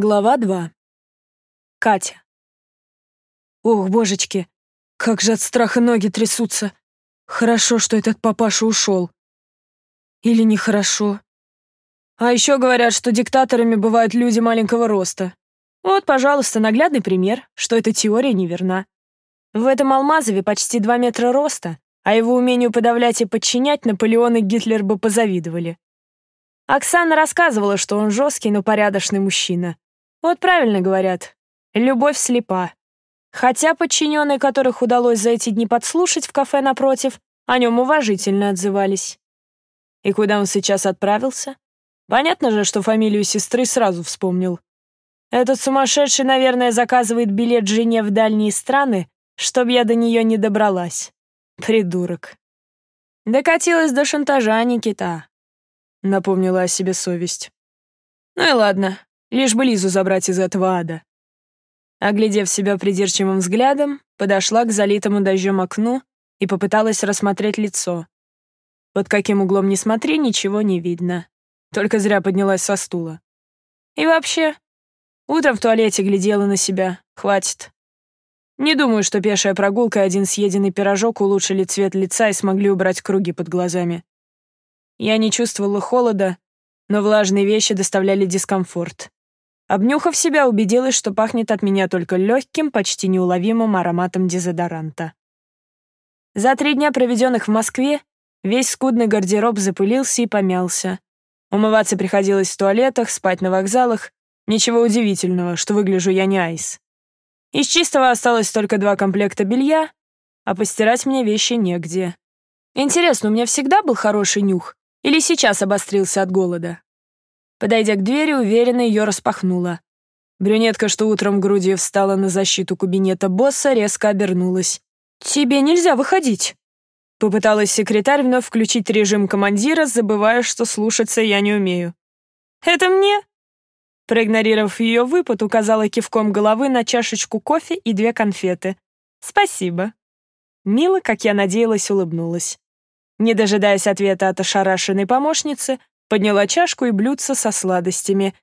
Глава 2. Катя. Ох, божечки, как же от страха ноги трясутся. Хорошо, что этот папаша ушел. Или нехорошо. А еще говорят, что диктаторами бывают люди маленького роста. Вот, пожалуйста, наглядный пример, что эта теория неверна. В этом Алмазове почти 2 метра роста, а его умению подавлять и подчинять Наполеон и Гитлер бы позавидовали. Оксана рассказывала, что он жесткий, но порядочный мужчина. Вот правильно говорят. Любовь слепа. Хотя подчиненные, которых удалось за эти дни подслушать в кафе напротив, о нем уважительно отзывались. И куда он сейчас отправился? Понятно же, что фамилию сестры сразу вспомнил. Этот сумасшедший, наверное, заказывает билет жене в дальние страны, чтоб я до нее не добралась. Придурок. Докатилась до шантажа, Никита. Напомнила о себе совесть. Ну и ладно, Лишь бы Лизу забрать из этого ада. Оглядев себя придирчивым взглядом, подошла к залитому дождем окну и попыталась рассмотреть лицо. Под каким углом ни смотри, ничего не видно. Только зря поднялась со стула. И вообще, утром в туалете глядела на себя. Хватит. Не думаю, что пешая прогулка и один съеденный пирожок улучшили цвет лица и смогли убрать круги под глазами. Я не чувствовала холода, но влажные вещи доставляли дискомфорт. Обнюхав себя, убедилась, что пахнет от меня только легким, почти неуловимым ароматом дезодоранта. За три дня, проведенных в Москве, весь скудный гардероб запылился и помялся. Умываться приходилось в туалетах, спать на вокзалах. Ничего удивительного, что выгляжу я не айс. Из чистого осталось только два комплекта белья, а постирать мне вещи негде. Интересно, у меня всегда был хороший нюх? Или сейчас обострился от голода? Подойдя к двери, уверенно ее распахнула. Брюнетка, что утром грудью встала на защиту кабинета босса, резко обернулась. «Тебе нельзя выходить!» Попыталась секретарь вновь включить режим командира, забывая, что слушаться я не умею. «Это мне?» Проигнорировав ее выпад, указала кивком головы на чашечку кофе и две конфеты. «Спасибо». Мила, как я надеялась, улыбнулась. Не дожидаясь ответа от ошарашенной помощницы, Подняла чашку и блюдце со сладостями.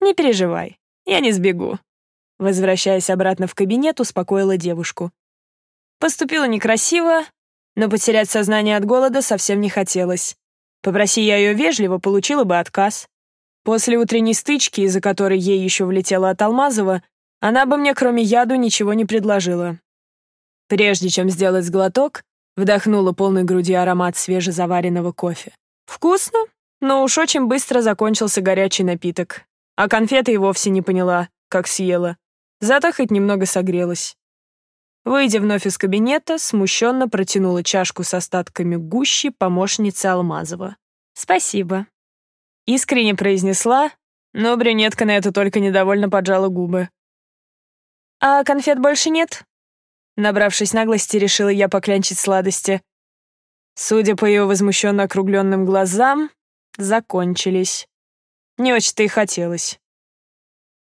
«Не переживай, я не сбегу». Возвращаясь обратно в кабинет, успокоила девушку. Поступила некрасиво, но потерять сознание от голода совсем не хотелось. Попроси я ее вежливо, получила бы отказ. После утренней стычки, из-за которой ей еще влетела от Алмазова, она бы мне кроме яду ничего не предложила. Прежде чем сделать глоток, вдохнула полной груди аромат свежезаваренного кофе. «Вкусно?» Но уж очень быстро закончился горячий напиток. А конфеты и вовсе не поняла, как съела. Зато хоть немного согрелась. Выйдя вновь из кабинета, смущенно протянула чашку с остатками гущи помощнице Алмазова. «Спасибо», — искренне произнесла, но брюнетка на это только недовольно поджала губы. «А конфет больше нет?» Набравшись наглости, решила я поклянчить сладости. Судя по ее возмущенно округленным глазам, закончились. Не очень-то и хотелось.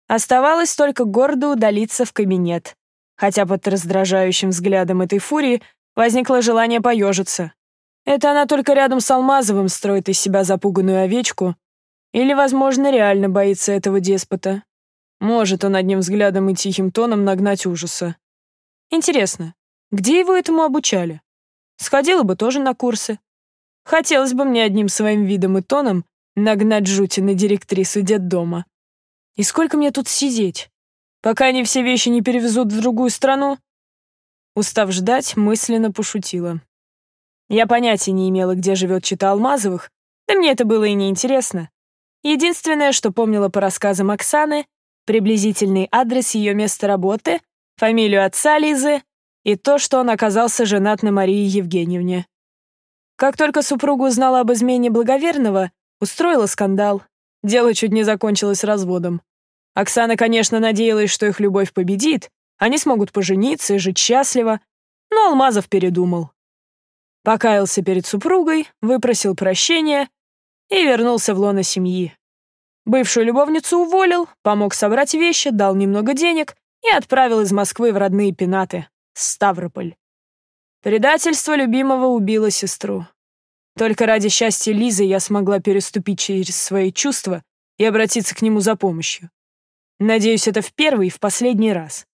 Оставалось только гордо удалиться в кабинет, хотя под раздражающим взглядом этой фурии возникло желание поежиться. Это она только рядом с Алмазовым строит из себя запуганную овечку или, возможно, реально боится этого деспота. Может он одним взглядом и тихим тоном нагнать ужаса. Интересно, где его этому обучали? Сходила бы тоже на курсы. Хотелось бы мне одним своим видом и тоном нагнать жути на директрису детдома. И сколько мне тут сидеть? Пока они все вещи не перевезут в другую страну? Устав ждать, мысленно пошутила. Я понятия не имела, где живет чита Алмазовых, да мне это было и не интересно. Единственное, что помнила по рассказам Оксаны, приблизительный адрес ее места работы, фамилию отца Лизы и то, что он оказался женат на Марии Евгеньевне. Как только супруга узнала об измене благоверного, устроила скандал. Дело чуть не закончилось разводом. Оксана, конечно, надеялась, что их любовь победит, они смогут пожениться и жить счастливо, но Алмазов передумал. Покаялся перед супругой, выпросил прощения и вернулся в лоно семьи. Бывшую любовницу уволил, помог собрать вещи, дал немного денег и отправил из Москвы в родные пенаты, Ставрополь. Предательство любимого убило сестру. Только ради счастья Лизы я смогла переступить через свои чувства и обратиться к нему за помощью. Надеюсь, это в первый и в последний раз.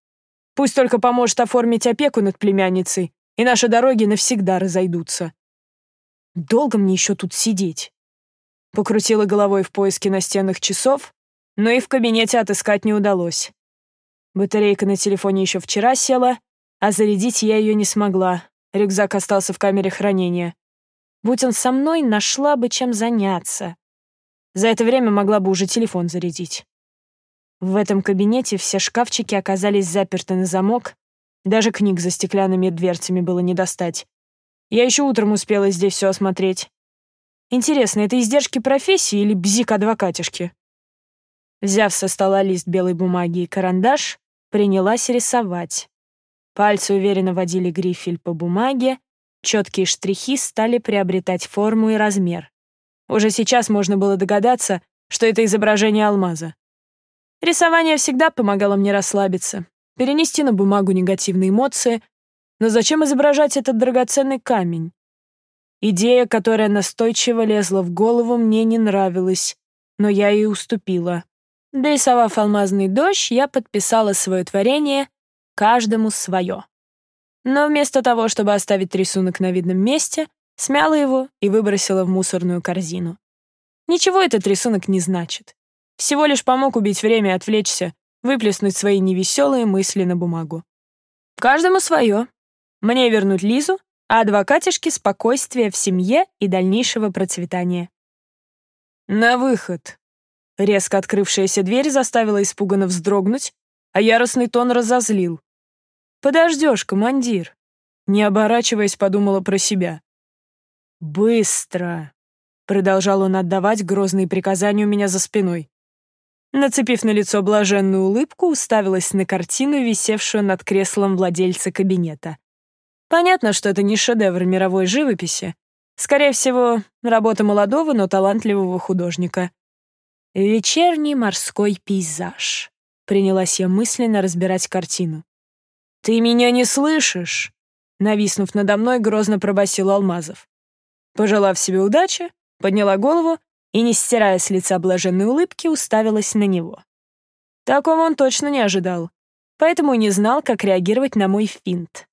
Пусть только поможет оформить опеку над племянницей, и наши дороги навсегда разойдутся. Долго мне еще тут сидеть? Покрутила головой в поиске настенных часов, но и в кабинете отыскать не удалось. Батарейка на телефоне еще вчера села, а зарядить я ее не смогла. Рюкзак остался в камере хранения. Будь он со мной, нашла бы чем заняться. За это время могла бы уже телефон зарядить. В этом кабинете все шкафчики оказались заперты на замок, даже книг за стеклянными дверцами было не достать. Я еще утром успела здесь все осмотреть. Интересно, это издержки профессии или бзик адвокатишки? Взяв со стола лист белой бумаги и карандаш, принялась рисовать. Пальцы уверенно водили грифель по бумаге, четкие штрихи стали приобретать форму и размер. Уже сейчас можно было догадаться, что это изображение алмаза. Рисование всегда помогало мне расслабиться, перенести на бумагу негативные эмоции, но зачем изображать этот драгоценный камень? Идея, которая настойчиво лезла в голову, мне не нравилась, но я ей уступила. Дорисовав алмазный дождь, я подписала свое творение «Каждому свое». Но вместо того, чтобы оставить рисунок на видном месте, смяла его и выбросила в мусорную корзину. Ничего этот рисунок не значит. Всего лишь помог убить время и отвлечься, выплеснуть свои невеселые мысли на бумагу. Каждому свое. Мне вернуть Лизу, а адвокатишке спокойствия в семье и дальнейшего процветания. На выход. Резко открывшаяся дверь заставила испуганно вздрогнуть, а яростный тон разозлил. «Подождешь, командир!» Не оборачиваясь, подумала про себя. «Быстро!» — продолжал он отдавать грозные приказания у меня за спиной. Нацепив на лицо блаженную улыбку, уставилась на картину, висевшую над креслом владельца кабинета. Понятно, что это не шедевр мировой живописи. Скорее всего, работа молодого, но талантливого художника. «Вечерний морской пейзаж», — принялась я мысленно разбирать картину. «Ты меня не слышишь?» Нависнув надо мной, грозно пробасил Алмазов. Пожелав себе удачи, подняла голову и, не стирая с лица блаженной улыбки, уставилась на него. Такого он точно не ожидал, поэтому не знал, как реагировать на мой финт.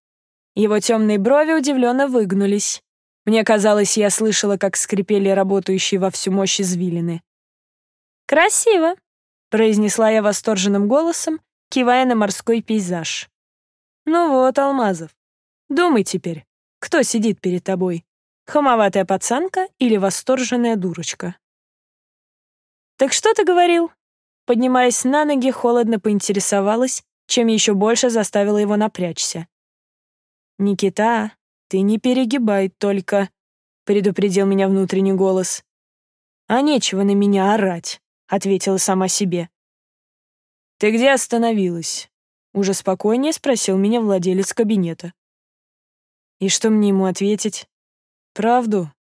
Его темные брови удивленно выгнулись. Мне казалось, я слышала, как скрипели работающие во всю мощь извилины. «Красиво», — произнесла я восторженным голосом, кивая на морской пейзаж. «Ну вот, Алмазов, думай теперь, кто сидит перед тобой, хамоватая пацанка или восторженная дурочка?» «Так что ты говорил?» Поднимаясь на ноги, холодно поинтересовалась, чем еще больше заставила его напрячься. «Никита, ты не перегибай только», — предупредил меня внутренний голос. «А нечего на меня орать», — ответила сама себе. «Ты где остановилась?» — уже спокойнее спросил меня владелец кабинета. И что мне ему ответить? Правду?